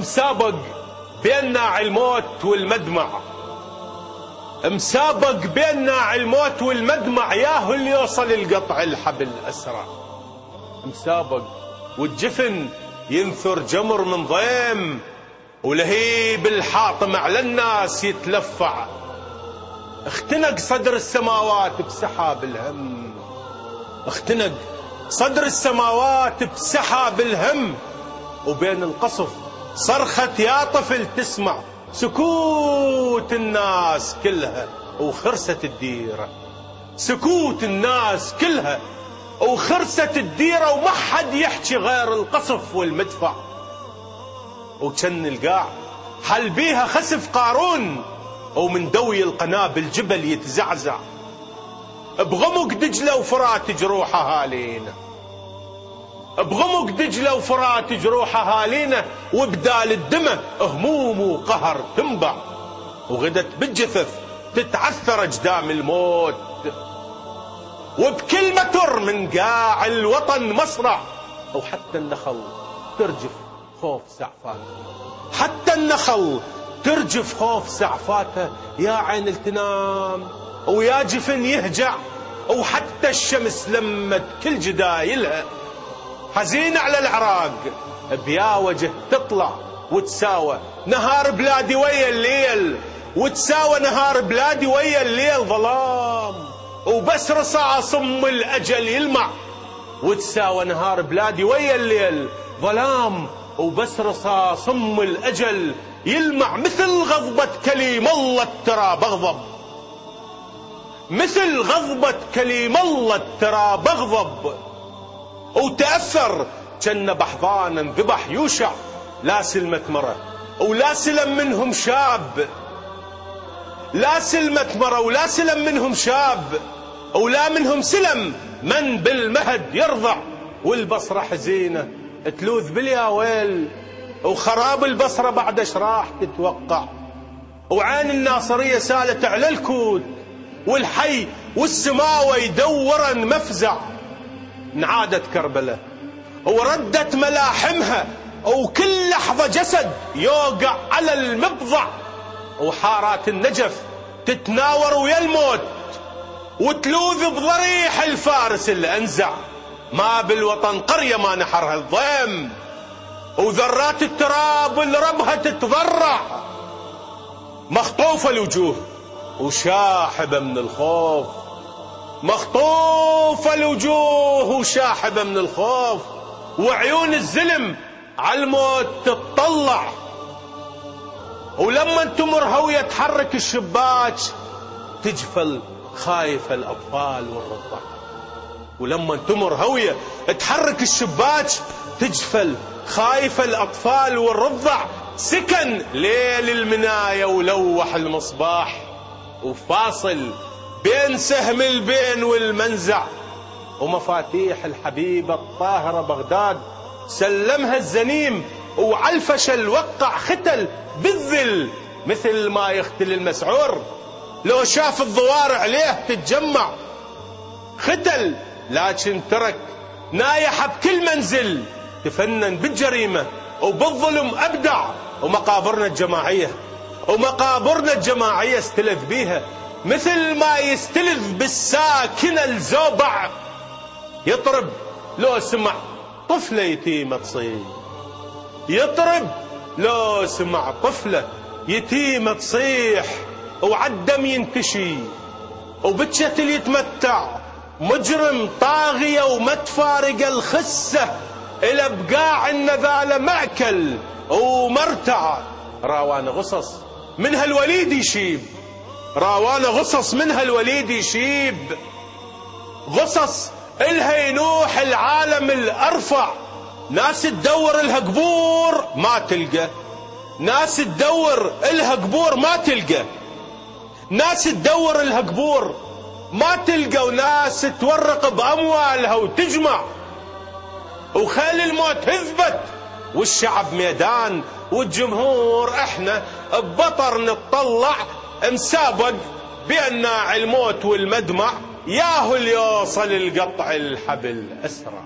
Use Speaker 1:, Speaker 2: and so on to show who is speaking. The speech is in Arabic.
Speaker 1: مسابق بين ناعي الموت والمدمع. مسابق بين ناعي الموت والمدمع ياهو اللي يوصل القطع الحبل أسرع مسابق والجفن ينثر جمر من ضيم ولهيب الحاطم على الناس يتلفع. اختنق صدر السماوات بسحاب الهم. اختنق صدر السماوات بسحاب الهم. وبين القصف صرخة يا طفل تسمع سكوت الناس كلها وخرست الديرة. سكوت الناس كلها وخرست الديرة وما حد يحكي غير القصف والمدفع. وكان القاع حل بيها خسف قارون ومن دوي القنابل جبل يتزعزع. بغمق دجلة وفرات جروح أهالينا بغمق دجلة وفرات جروح أهالينا وبدال الدمى هموم وقهر تنبع. وغدت بالجثث تتعثر أجدام الموت. وبكل متر من قاع الوطن مصرع وحتى النخل ترجف خوف سعفاته. حتى النخل ترجف خوف سعفاته يا عين التنام. ويا جفن يهجع. وحتى الشمس لمت كل جدايلها. حزينة على العراق. بيا وجه تطلع وتساوى. نهار بلادي ويا الليل وتساوى نهار بلادي ويا الليل ظلام. وبس رصاص أم الأجل يلمع. وتساوى نهار بلادي ويا الليل ظلام. وبس رصاص أم الأجل يلمع. مثل غضبة كليم الله ترى بغضب مثل غضبة كليم الله ترى بغضب وتأثر كان بحضان انذبح يوشع لا سلمة مرة. ولا سلم منهم شاب. لا سلمة مرة. ولا سلم منهم شاب. ولا منهم سلم. من بالمهد يرضع. والبصرة حزينة. تلوذ بالياويل وخراب البصرة بعد راح تتوقع. وعين الناصرية سالت على الكوت والحي والسماوة يدورا مفزع. انعادت كربلة وردت ملاحمها. وكل لحظة جسد يوقع على المبضع. وحارات النجف تتناور ويا الموت. وتلوذ بضريح الفارس اللي أنزع. ما بالوطن قرية ما نحرها الضيم. وذرات التراب اللي ربها تتضرع. مخطوفة الوجوه. وشاحبة من الخوف. مخطوفة الوجوه وشاحبة من الخوف وعيون الزلم على الموت تطلع. ولما تمر هوية تحرك الشباك تجفل خايفة الأطفال والرضع. ولما تمر هوية تحرك الشباك تجفل خايفة الأطفال والرضع. سكن ليل المناية ولوح المصباح وفاصل بين سهم البين والمنزع. ومفاتيح الحبيبة الطاهرة بغداد سلمها الزنيم وعلفشل وقع ختل بالذل مثل ما يختل المسعور. لو شاف الضوار عليه تتجمع. ختل لكن ترك نايح بكل منزل تفنن بالجريمة وبالظلم أبدع. ومقابرنا الجماعية ومقابرنا الجماعية استلذ بيها. مثل ما يستلذ بالساكنة الزوبع يطرب لو سمع طفلة يتيمة تصيح يطرب لو سمع طفلة يتيمة تصيح وعالدم ينتشي وبتشتل يتمتع. مجرم طاغية وما الخسة إلى بقاع النذالة معكل ومرتع. راوان غصص منها الوليد يشيب. راوان غصص منها الوليد يشيب. غصص إلها ينوح العالم الأرفع. ناس تدور إلها قبور ما تلقى. ناس تدور إلها قبور ما تلقى. ناس تدور إلها قبور ما تلقى وناس تورق بأموالها وتجمع. وخيل الموت هذبت. والشعب ميدان والجمهور إحنا ببطر نتطلع مسابق بين ناعي الموت والمدمع ياهو اللي يوصل القطع الحبل اسرع